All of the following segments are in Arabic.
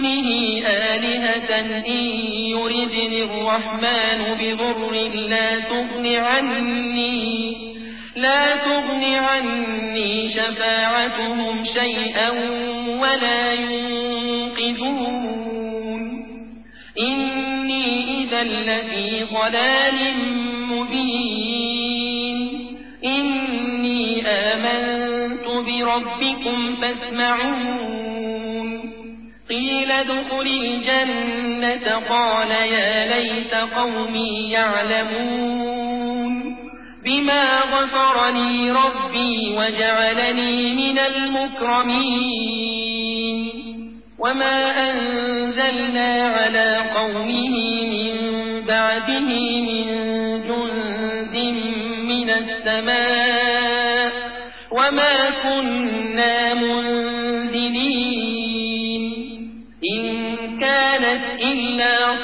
دونه آلهة إن يردني الرحمن بضر لا تغن عني لا تغن عني شفاعتهم شيئا ولا ينقذون. إني إذا لفي ضلال مبين. إني آمنت بربكم فاسمعون. قيل ادخل الجنة قال يا ليت قومي يعلمون بما غفرني ربي وجعلني من المكرمين وما أنزلنا على قومه من بعده من جند من السماء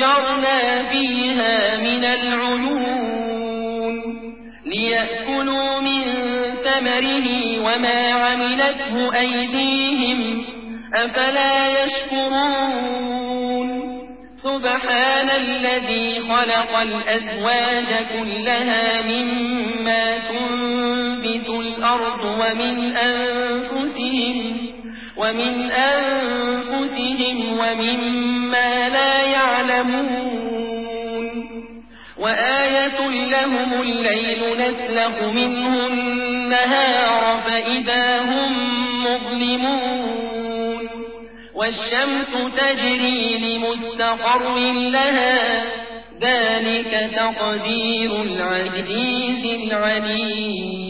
وفجرنا فيها من العيون ليأكلوا من ثمره وما عملته أيديهم أفلا يشكرون سبحان الذي خلق الأزواج كلها مما تنبت الأرض ومن أنفسهم ومن أنفسهم ومما لا يعلمون وآية لهم الليل نسلخ منه النهار فإذا هم مظلمون والشمس تجري لمستقر لها ذلك تقدير العزيز العليم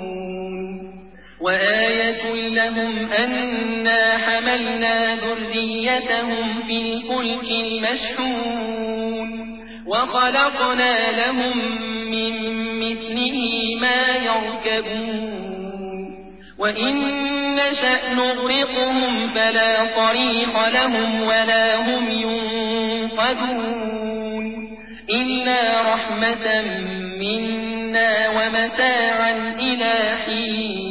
وآية لهم أنا حملنا ذريتهم في الفلك المشحون وخلقنا لهم من مثله ما يركبون وإن نشأ نغرقهم فلا طريق لهم ولا هم ينقذون إلا رحمة منا ومتاعا إلى حين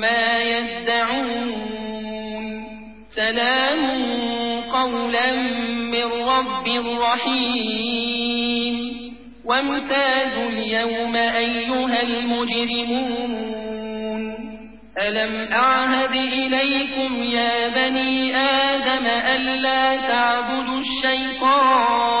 ما يدعون. سلام قولا من رب رحيم. وامتازوا اليوم أيها المجرمون. ألم أعهد إليكم يا بني آدم ألا تعبدوا الشيطان؟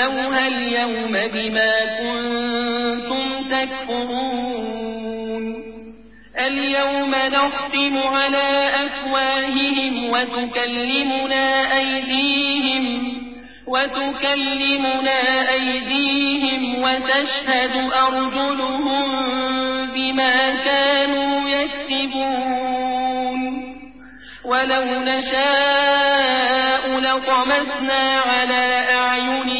اصلوها اليوم بما كنتم تكفرون اليوم نختم على أفواههم وتكلمنا أيديهم وتكلمنا أيديهم وتشهد أرجلهم بما كانوا يكسبون ولو نشاء لطمسنا على أعينهم